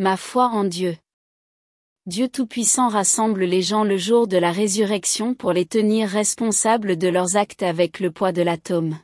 Ma foi en Dieu. Dieu Tout-Puissant rassemble les gens le jour de la résurrection pour les tenir responsables de leurs actes avec le poids de l'atome.